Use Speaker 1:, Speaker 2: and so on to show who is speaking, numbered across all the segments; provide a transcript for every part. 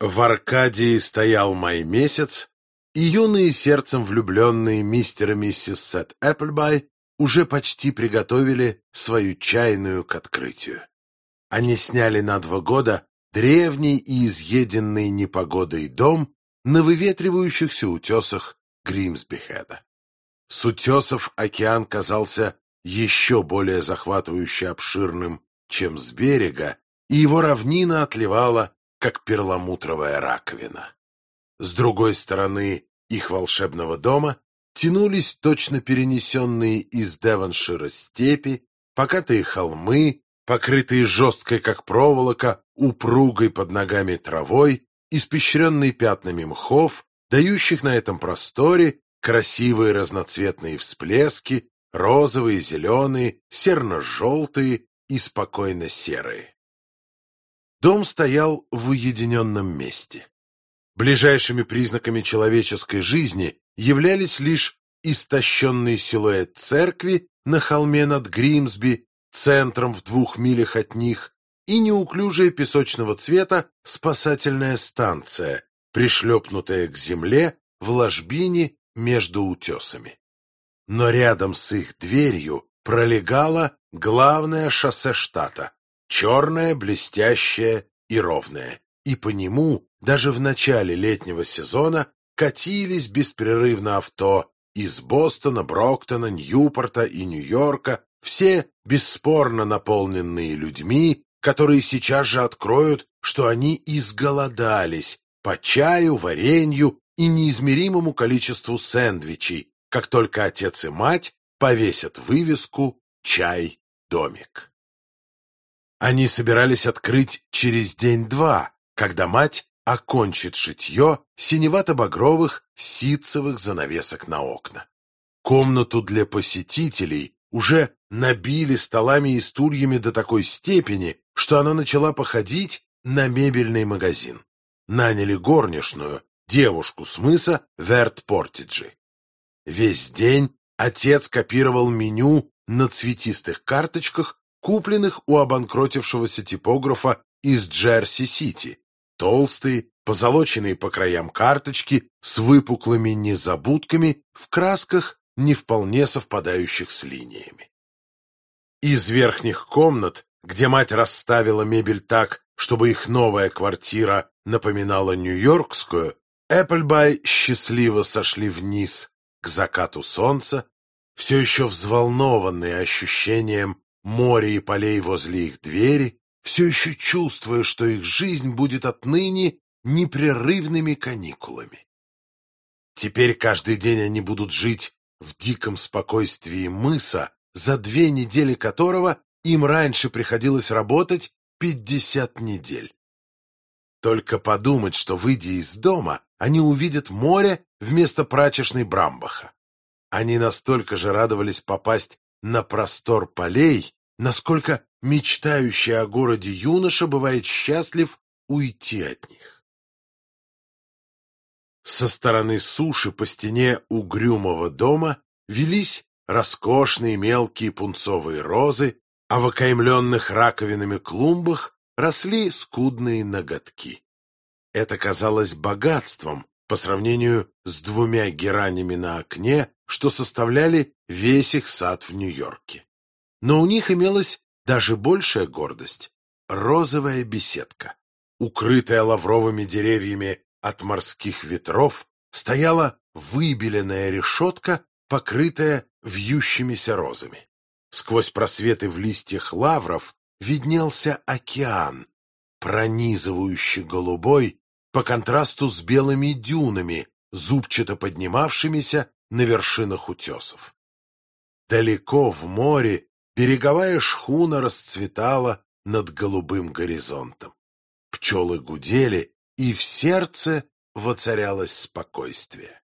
Speaker 1: В Аркадии стоял май месяц, и юные сердцем влюбленные мистер и миссис Сет Эпплбай уже почти приготовили свою чайную к открытию. Они сняли на два года древний и изъеденный непогодой дом на выветривающихся утесах Гримсбихеда. С утесов океан казался еще более захватывающе обширным, чем с берега, и его равнина отливала, как перламутровая раковина. С другой стороны их волшебного дома тянулись точно перенесенные из Девоншира степи, покатые холмы, покрытые жесткой, как проволока, упругой под ногами травой, испещренные пятнами мхов, дающих на этом просторе красивые разноцветные всплески, розовые, зеленые, серно-желтые и спокойно серые. Дом стоял в уединенном месте. Ближайшими признаками человеческой жизни являлись лишь истощенный силуэт церкви на холме над Гримсби, центром в двух милях от них, и неуклюжая песочного цвета спасательная станция, пришлепнутая к земле в ложбине между утесами. Но рядом с их дверью пролегало главное шоссе штата, черное, блестящее и ровное, и по нему даже в начале летнего сезона катились беспрерывно авто из Бостона, Броктона, Ньюпорта и Нью-Йорка, все бесспорно наполненные людьми, которые сейчас же откроют, что они изголодались по чаю, варенью и неизмеримому количеству сэндвичей, как только отец и мать повесят вывеску «Чай-домик». Они собирались открыть через день-два, когда мать окончит шитье синевато-багровых ситцевых занавесок на окна. Комнату для посетителей уже набили столами и стульями до такой степени, что она начала походить на мебельный магазин. Наняли горничную, девушку с мыса Верт Портиджи. Весь день отец копировал меню на цветистых карточках, купленных у обанкротившегося типографа из Джерси-Сити. Толстые, позолоченные по краям карточки с выпуклыми незабудками в красках, не вполне совпадающих с линиями. Из верхних комнат, где мать расставила мебель так, чтобы их новая квартира напоминала нью-йоркскую, Эпплбай счастливо сошли вниз к закату солнца, все еще взволнованные ощущением моря и полей возле их двери, все еще чувствуя, что их жизнь будет отныне непрерывными каникулами. Теперь каждый день они будут жить в диком спокойствии мыса, за две недели которого им раньше приходилось работать пятьдесят недель. Только подумать, что, выйдя из дома, они увидят море вместо прачечной Брамбаха. Они настолько же радовались попасть на простор полей, насколько мечтающий о городе юноша бывает счастлив уйти от них. Со стороны суши по стене угрюмого дома велись роскошные мелкие пунцовые розы, а в окаймленных раковинами клумбах росли скудные ноготки. Это казалось богатством по сравнению с двумя геранями на окне, что составляли весь их сад в Нью-Йорке. Но у них имелась даже большая гордость — розовая беседка. Укрытая лавровыми деревьями от морских ветров, стояла выбеленная решетка, покрытая вьющимися розами. Сквозь просветы в листьях лавров виднелся океан, пронизывающий голубой по контрасту с белыми дюнами, зубчато поднимавшимися на вершинах утесов. Далеко в море береговая шхуна расцветала над голубым горизонтом. Пчелы гудели, и в сердце воцарялось спокойствие.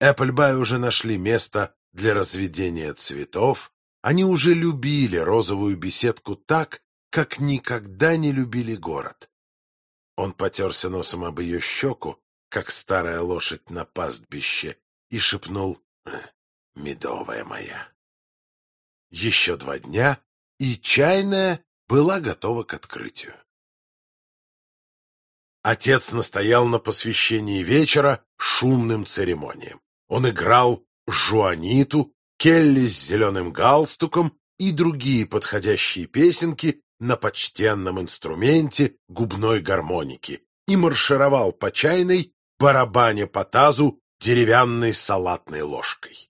Speaker 1: Эпплбай уже нашли место для разведения цветов, они уже любили розовую беседку так, как никогда не любили город. Он потерся носом об ее щеку, как старая лошадь на пастбище, и шепнул «Медовая моя». Еще два дня, и чайная была готова к открытию. Отец настоял на посвящении вечера шумным церемониям. Он играл Жуаниту, Келли с зеленым галстуком и другие подходящие песенки на почтенном инструменте губной гармоники и маршировал по чайной, барабане по тазу деревянной салатной ложкой.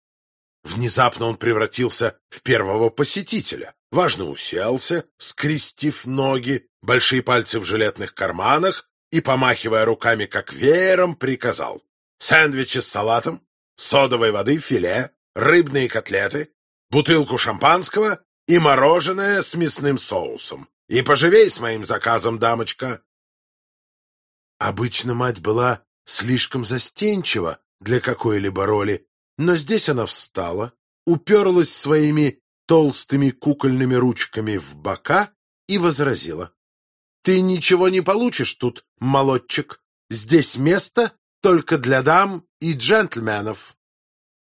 Speaker 1: Внезапно он превратился в первого посетителя, важно уселся, скрестив ноги, большие пальцы в жилетных карманах и, помахивая руками как веером, приказал «Сэндвичи с салатом, содовой воды, филе, рыбные котлеты, бутылку шампанского и мороженое с мясным соусом. И поживей с моим заказом, дамочка!» Обычно мать была слишком застенчива для какой-либо роли, но здесь она встала, уперлась своими толстыми кукольными ручками в бока и возразила. — Ты ничего не получишь тут, молодчик. Здесь место только для дам и джентльменов.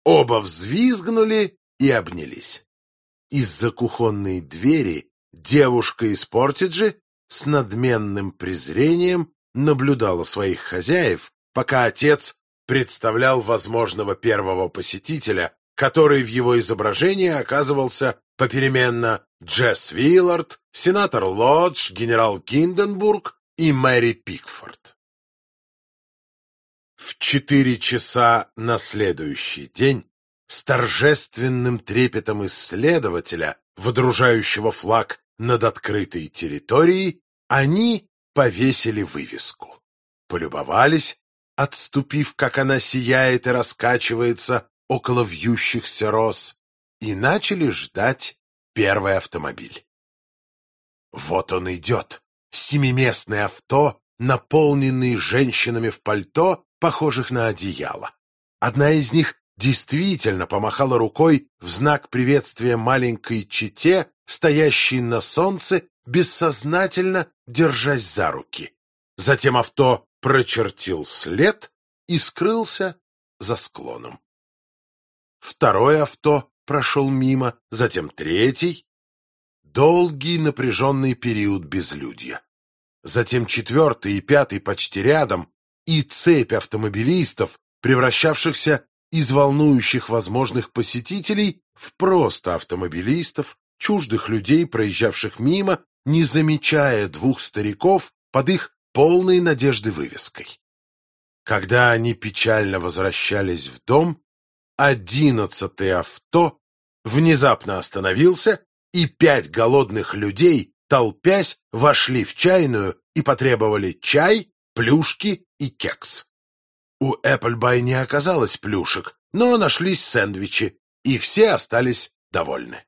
Speaker 1: Оба взвизгнули и обнялись. Из-за кухонной двери девушка из Портиджи с надменным презрением наблюдала своих хозяев, пока отец представлял возможного первого посетителя, который в его изображении оказывался попеременно Джесс Виллард, сенатор Лодж, генерал Гинденбург и Мэри Пикфорд. В четыре часа на следующий день с торжественным трепетом исследователя, водружающего флаг над открытой территорией, они повесили вывеску. Полюбовались отступив, как она сияет и раскачивается около вьющихся роз, и начали ждать первый автомобиль. Вот он идет, семиместное авто, наполненный женщинами в пальто, похожих на одеяло. Одна из них действительно помахала рукой в знак приветствия маленькой чете, стоящей на солнце, бессознательно держась за руки. Затем авто прочертил след и скрылся за склоном. Второе авто прошел мимо, затем третий. Долгий напряженный период безлюдья. Затем четвертый и пятый почти рядом, и цепь автомобилистов, превращавшихся из волнующих возможных посетителей в просто автомобилистов, чуждых людей, проезжавших мимо, не замечая двух стариков под их полной надежды вывеской. Когда они печально возвращались в дом, одиннадцатый авто внезапно остановился, и пять голодных людей, толпясь, вошли в чайную и потребовали чай, плюшки и кекс. У Эпплбай не оказалось плюшек, но нашлись сэндвичи, и все остались довольны.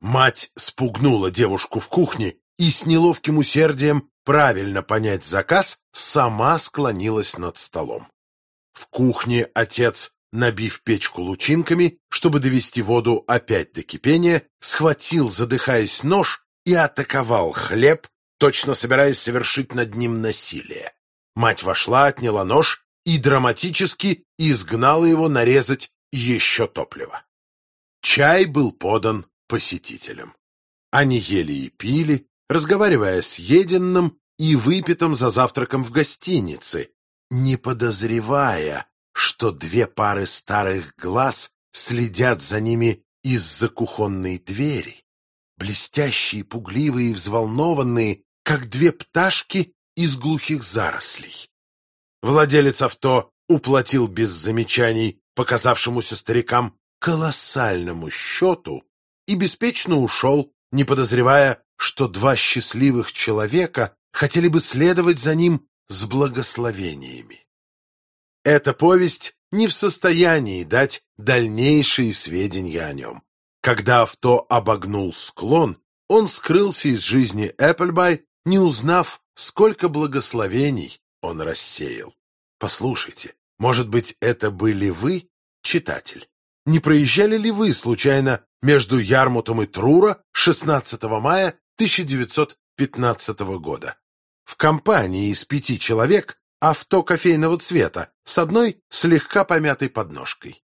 Speaker 1: Мать спугнула девушку в кухне и с неловким усердием правильно понять заказ, сама склонилась над столом. В кухне отец, набив печку лучинками, чтобы довести воду опять до кипения, схватил, задыхаясь, нож и атаковал хлеб, точно собираясь совершить над ним насилие. Мать вошла, отняла нож и драматически изгнала его нарезать еще топливо. Чай был подан посетителям. Они ели и пили, разговаривая о съеденном и выпитом за завтраком в гостинице, не подозревая, что две пары старых глаз следят за ними из-за кухонной двери, блестящие, пугливые и взволнованные, как две пташки из глухих зарослей. Владелец авто уплатил без замечаний показавшемуся старикам колоссальному счету и беспечно ушел, не подозревая, что два счастливых человека хотели бы следовать за ним с благословениями. Эта повесть не в состоянии дать дальнейшие сведения о нем. Когда авто обогнул склон, он скрылся из жизни Эпплбай, не узнав, сколько благословений он рассеял. Послушайте, может быть, это были вы, читатель? Не проезжали ли вы, случайно, между Ярмутом и Трура 16 мая 1915 года. В компании из пяти человек авто кофейного цвета с одной слегка помятой подножкой.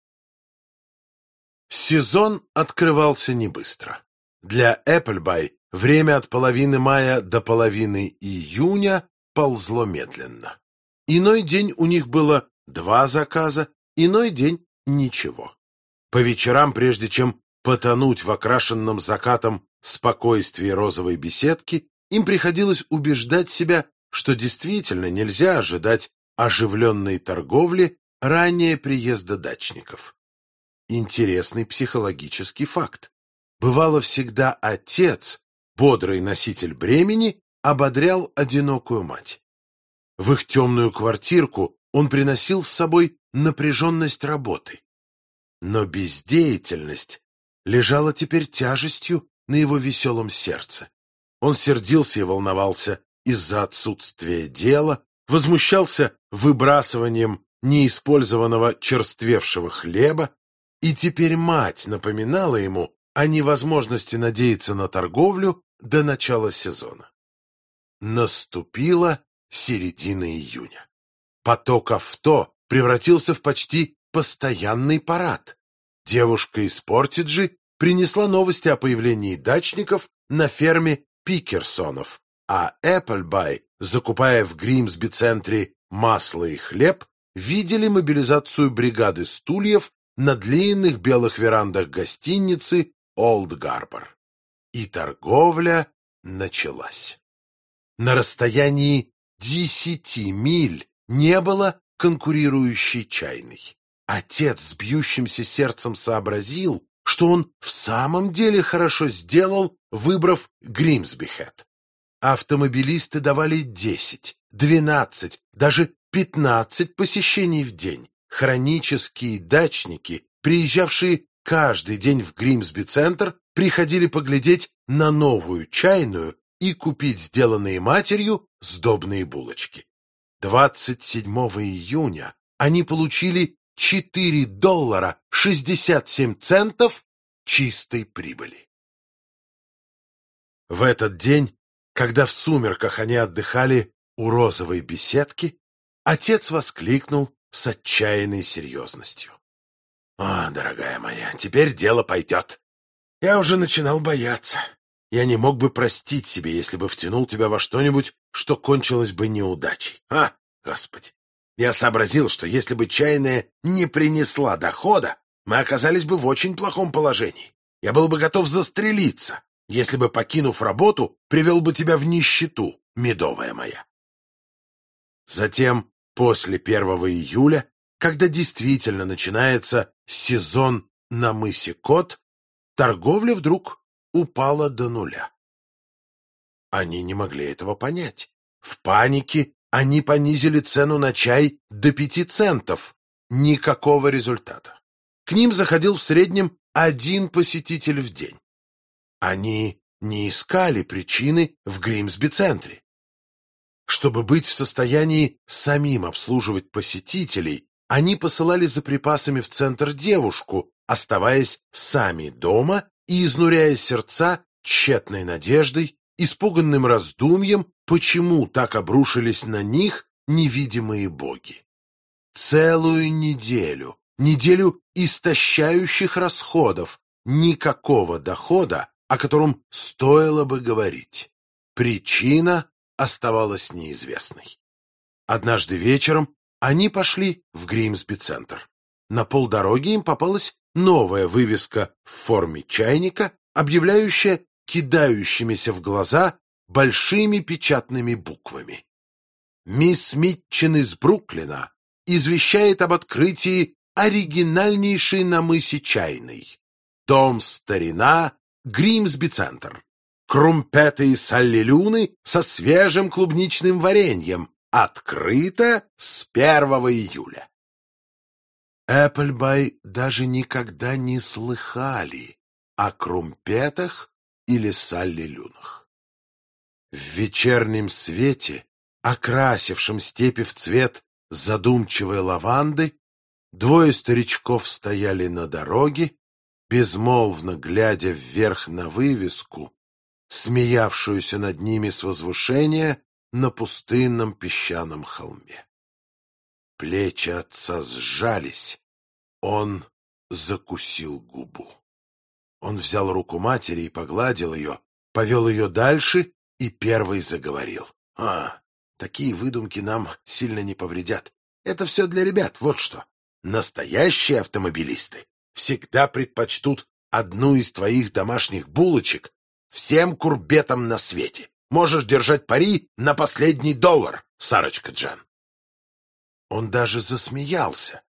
Speaker 1: Сезон открывался не быстро. Для Эпплбай время от половины мая до половины июня ползло медленно. Иной день у них было два заказа, иной день ничего. По вечерам, прежде чем потонуть в окрашенном закатом спокойствии розовой беседки, им приходилось убеждать себя, что действительно нельзя ожидать оживленной торговли ранее приезда дачников. Интересный психологический факт. Бывало всегда отец, бодрый носитель бремени, ободрял одинокую мать. В их темную квартирку он приносил с собой напряженность работы. Но бездеятельность лежала теперь тяжестью на его веселом сердце. Он сердился и волновался из-за отсутствия дела, возмущался выбрасыванием неиспользованного черствевшего хлеба, и теперь мать напоминала ему о невозможности надеяться на торговлю до начала сезона. Наступила середина июня. Поток авто превратился в почти постоянный парад. Девушка из Портиджи принесла новости о появлении дачников на ферме Пикерсонов, а Эпплбай, закупая в Гримсби-центре масло и хлеб, видели мобилизацию бригады стульев на длинных белых верандах гостиницы Олд Гарбор. И торговля началась. На расстоянии десяти миль не было конкурирующей чайной. Отец с бьющимся сердцем сообразил, что он в самом деле хорошо сделал, выбрав Гримсбихет. Автомобилисты давали десять, двенадцать, даже пятнадцать посещений в день. Хронические дачники, приезжавшие каждый день в Гримсби-центр, приходили поглядеть на новую чайную и купить сделанные матерью сдобные булочки. 27 июня они получили 4 доллара 67 центов чистой прибыли. В этот день, когда в сумерках они отдыхали у розовой беседки, отец воскликнул с отчаянной серьезностью. «О, дорогая моя, теперь дело пойдет. Я уже начинал бояться. Я не мог бы простить себе, если бы втянул тебя во что-нибудь, что кончилось бы неудачей. А, Господи! Я сообразил, что если бы чайная не принесла дохода, мы оказались бы в очень плохом положении. Я был бы готов застрелиться, если бы, покинув работу, привел бы тебя в нищету, медовая моя. Затем, после первого июля, когда действительно начинается сезон на мысе Кот, торговля вдруг упала до нуля. Они не могли этого понять. В панике они понизили цену на чай до пяти центов. Никакого результата. К ним заходил в среднем один посетитель в день. Они не искали причины в Гримсби-центре. Чтобы быть в состоянии самим обслуживать посетителей, они посылали за припасами в центр девушку, оставаясь сами дома и изнуряя сердца тщетной надеждой, испуганным раздумьем, почему так обрушились на них невидимые боги. Целую неделю, неделю истощающих расходов, никакого дохода, о котором стоило бы говорить. Причина оставалась неизвестной. Однажды вечером они пошли в Гримсби-центр. На полдороги им попалась новая вывеска в форме чайника, объявляющая кидающимися в глаза большими печатными буквами. Мисс Митчин из Бруклина извещает об открытии оригинальнейшей на мысе чайной. Дом старина Гримсби-центр. Крумпеты и саллилюны со свежим клубничным вареньем. Открыто с 1 июля. Эпплбай даже никогда не слыхали о крумпетах или саллилюнах. В вечернем свете, окрасившем степи в цвет задумчивой лаванды, двое старичков стояли на дороге, безмолвно глядя вверх на вывеску, смеявшуюся над ними с возвышения на пустынном песчаном холме. Плечи отца сжались, он закусил губу. Он взял руку матери и погладил ее, повел ее дальше и первый заговорил. — А, такие выдумки нам сильно не повредят. Это все для ребят, вот что. Настоящие автомобилисты всегда предпочтут одну из твоих домашних булочек всем курбетам на свете. Можешь держать пари на последний доллар, Сарочка Джан. Он даже засмеялся,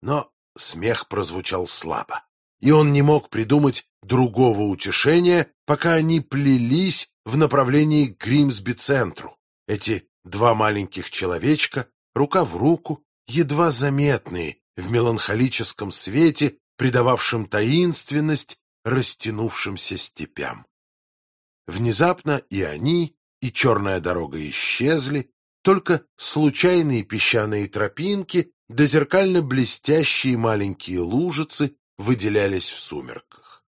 Speaker 1: но смех прозвучал слабо, и он не мог придумать другого утешения, пока они плелись в направлении к Гримсби-центру. Эти два маленьких человечка, рука в руку, едва заметные в меланхолическом свете, придававшем таинственность растянувшимся степям. Внезапно и они, и черная дорога исчезли, только случайные песчаные тропинки да зеркально блестящие маленькие лужицы выделялись в сумерках.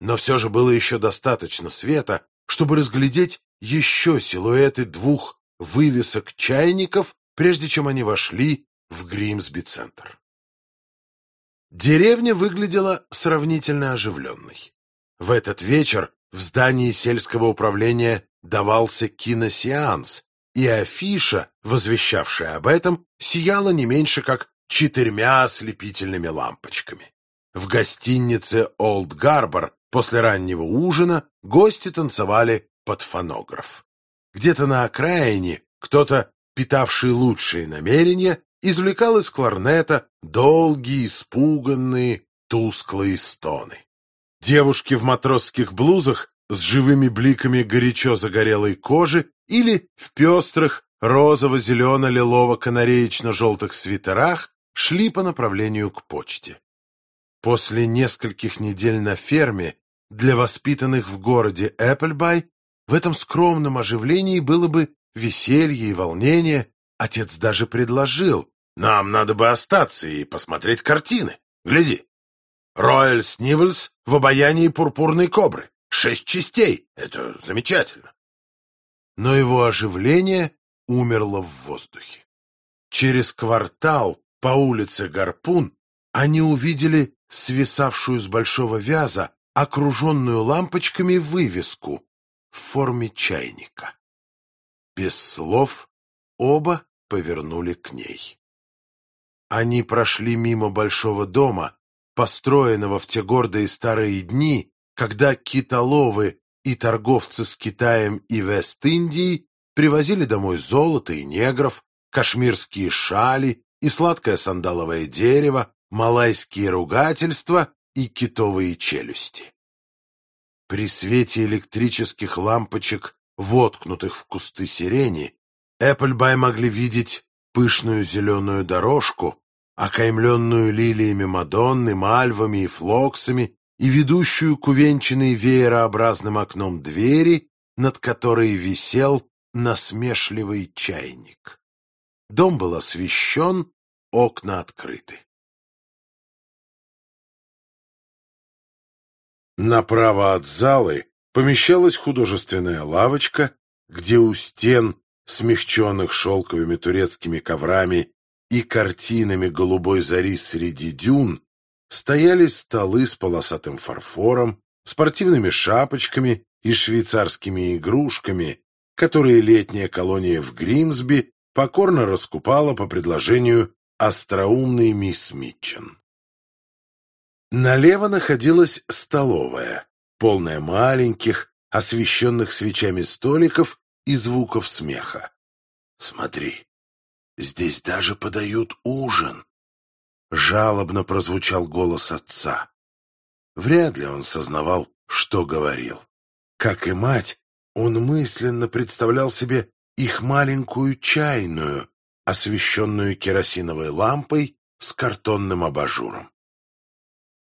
Speaker 1: Но все же было еще достаточно света, чтобы разглядеть еще силуэты двух вывесок чайников, прежде чем они вошли в Гримсби-центр. Деревня выглядела сравнительно оживленной. В этот вечер в здании сельского управления давался киносеанс, и афиша, возвещавшая об этом, сияла не меньше, как четырьмя ослепительными лампочками. В гостинице «Олд Гарбор» после раннего ужина гости танцевали под фонограф. Где-то на окраине кто-то, питавший лучшие намерения, извлекал из кларнета долгие, испуганные, тусклые стоны. Девушки в матросских блузах с живыми бликами горячо загорелой кожи или в пестрых розово-зелено-лилово-канареечно-желтых свитерах шли по направлению к почте. После нескольких недель на ферме для воспитанных в городе Эпплбай в этом скромном оживлении было бы веселье и волнение. Отец даже предложил, нам надо бы остаться и посмотреть картины. Гляди. Рояль Снивельс в обаянии пурпурной кобры. Шесть частей. Это замечательно. Но его оживление умерло в воздухе. Через квартал по улице Гарпун они увидели свисавшую с большого вяза, окруженную лампочками вывеску в форме чайника. Без слов оба повернули к ней. Они прошли мимо большого дома, построенного в те гордые старые дни, когда китоловы и торговцы с Китаем и Вест-Индией привозили домой золото и негров, кашмирские шали и сладкое сандаловое дерево, малайские ругательства и китовые челюсти. При свете электрических лампочек, воткнутых в кусты сирени, Эпплбай могли видеть пышную зеленую дорожку, окаймленную лилиями Мадонны, мальвами и флоксами, и ведущую к увенчанной веерообразным окном двери, над которой висел насмешливый чайник. Дом был освещен, окна открыты. Направо от залы помещалась художественная лавочка, где у стен, смягченных шелковыми турецкими коврами и картинами голубой зари среди дюн, стояли столы с полосатым фарфором, спортивными шапочками и швейцарскими игрушками, которые летняя колония в Гримсби покорно раскупала по предложению остроумной мисс Митчен. Налево находилась столовая, полная маленьких, освещенных свечами столиков и звуков смеха. «Смотри, здесь даже подают ужин!» Жалобно прозвучал голос отца. Вряд ли он сознавал, что говорил. Как и мать, он мысленно представлял себе их маленькую чайную, освещенную керосиновой лампой с картонным абажуром.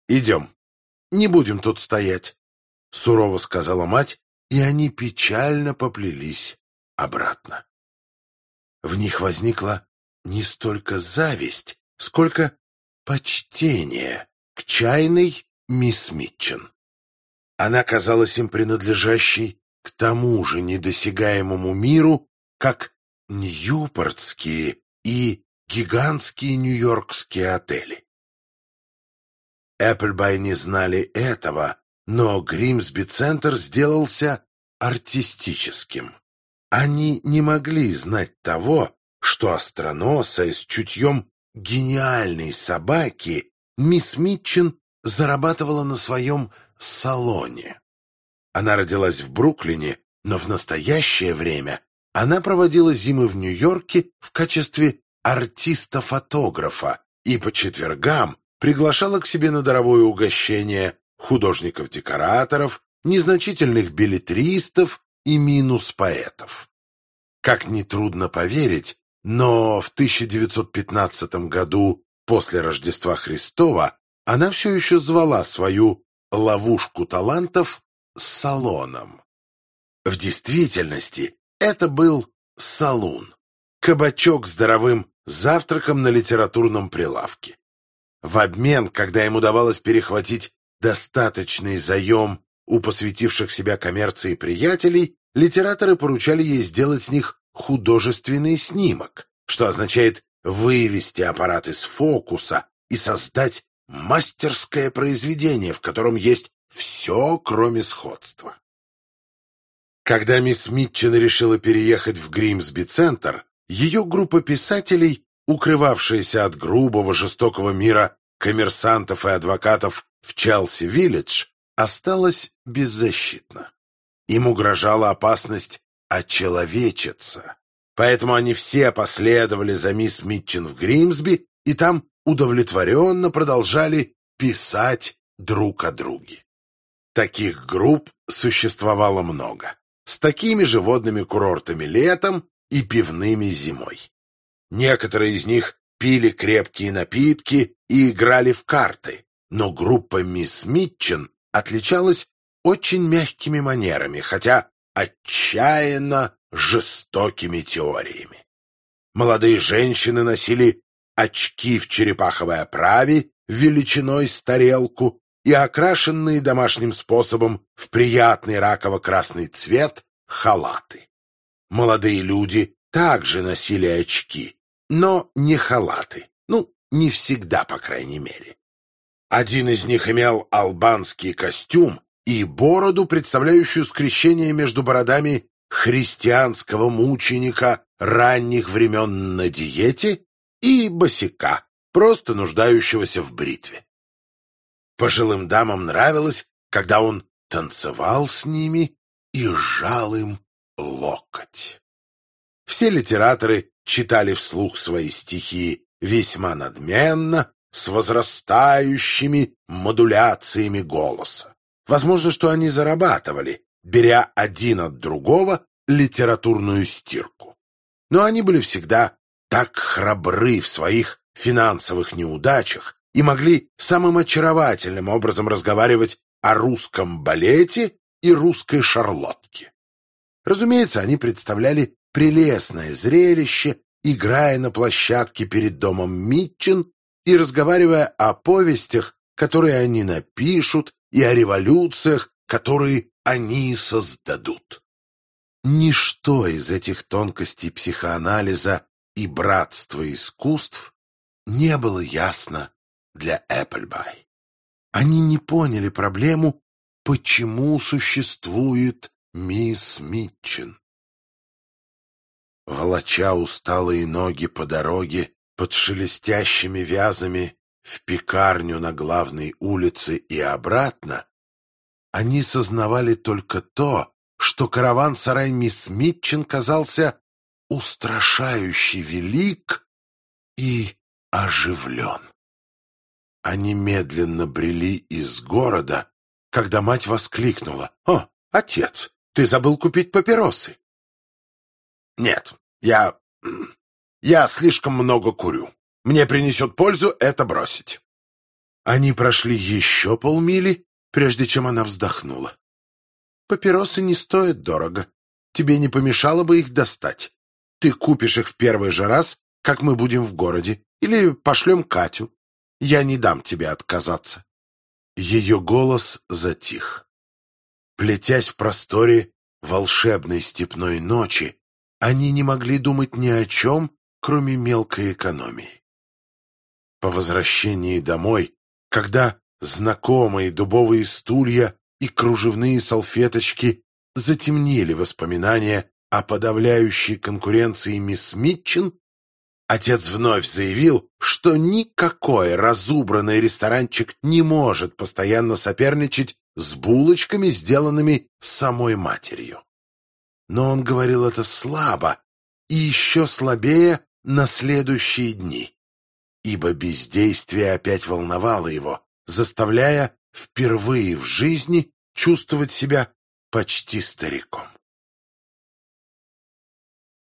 Speaker 1: «Идем. Не будем тут стоять», — сурово сказала мать, и они печально поплелись обратно. В них возникла не столько зависть, сколько почтение к чайной мисс Митчен. Она казалась им принадлежащей к тому же недосягаемому миру, как Ньюпортские и гигантские нью-йоркские отели. Эпплбай не знали этого, но Гримсби-центр сделался артистическим. Они не могли знать того, что остроносая с чутьем гениальной собаки мисс Митчин зарабатывала на своем салоне. Она родилась в Бруклине, но в настоящее время она проводила зимы в Нью-Йорке в качестве артиста-фотографа и по четвергам приглашала к себе на даровое угощение художников-декораторов, незначительных билетристов и минус-поэтов. Как нетрудно поверить, но в 1915 году, после Рождества Христова, она все еще звала свою «ловушку талантов» салоном. В действительности это был салун, кабачок с даровым завтраком на литературном прилавке. В обмен, когда ему давалось перехватить достаточный заем у посвятивших себя коммерции приятелей, литераторы поручали ей сделать с них художественный снимок, что означает вывести аппарат из фокуса и создать мастерское произведение, в котором есть все, кроме сходства. Когда мисс Митчен решила переехать в Гримсби-центр, ее группа писателей, укрывавшаяся от грубого, жестокого мира коммерсантов и адвокатов в Челси-Виллидж, осталась беззащитна. Им угрожала опасность очеловечиться. Поэтому они все последовали за мисс Митчин в Гримсби и там удовлетворенно продолжали писать друг о друге. Таких групп существовало много, с такими же водными курортами летом и пивными зимой. Некоторые из них пили крепкие напитки и играли в карты, но группа мисс Митчин отличалась очень мягкими манерами, хотя отчаянно жестокими теориями. Молодые женщины носили очки в черепаховой оправе величиной с тарелку и окрашенные домашним способом в приятный раково-красный цвет халаты. Молодые люди также носили очки, но не халаты. Ну, не всегда, по крайней мере. Один из них имел албанский костюм и бороду, представляющую скрещение между бородами христианского мученика ранних времен на диете и босика, просто нуждающегося в бритве. Пожилым дамам нравилось, когда он танцевал с ними и сжал им локоть. Все литераторы читали вслух свои стихи весьма надменно, с возрастающими модуляциями голоса. Возможно, что они зарабатывали, беря один от другого литературную стирку. Но они были всегда так храбры в своих финансовых неудачах и могли самым очаровательным образом разговаривать о русском балете и русской шарлотке. Разумеется, они представляли прелестное зрелище, играя на площадке перед домом Митчин и разговаривая о повестях, которые они напишут, и о революциях, которые они создадут. Ничто из этих тонкостей психоанализа и братства искусств не было ясно для Эпплбай. Они не поняли проблему, почему существует мисс Митчин. Волоча усталые ноги по дороге, под шелестящими вязами в пекарню на главной улице и обратно, они сознавали только то, что караван-сарай мисс Митчин казался устрашающе велик и оживлен. Они медленно брели из города, когда мать воскликнула. «О, отец, ты забыл купить папиросы!» «Нет, я я слишком много курю. Мне принесет пользу это бросить. Они прошли еще полмили, прежде чем она вздохнула. Папиросы не стоят дорого. Тебе не помешало бы их достать. Ты купишь их в первый же раз, как мы будем в городе, или пошлем Катю. Я не дам тебе отказаться. Ее голос затих. Плетясь в просторе волшебной степной ночи, они не могли думать ни о чем, кроме мелкой экономии. По возвращении домой, когда знакомые дубовые стулья и кружевные салфеточки затемнили воспоминания о подавляющей конкуренции мисс Митчин, отец вновь заявил, что никакой разубранный ресторанчик не может постоянно соперничать с булочками, сделанными самой матерью. Но он говорил это слабо и еще слабее на следующие дни, ибо бездействие опять волновало его, заставляя впервые в жизни чувствовать себя почти стариком.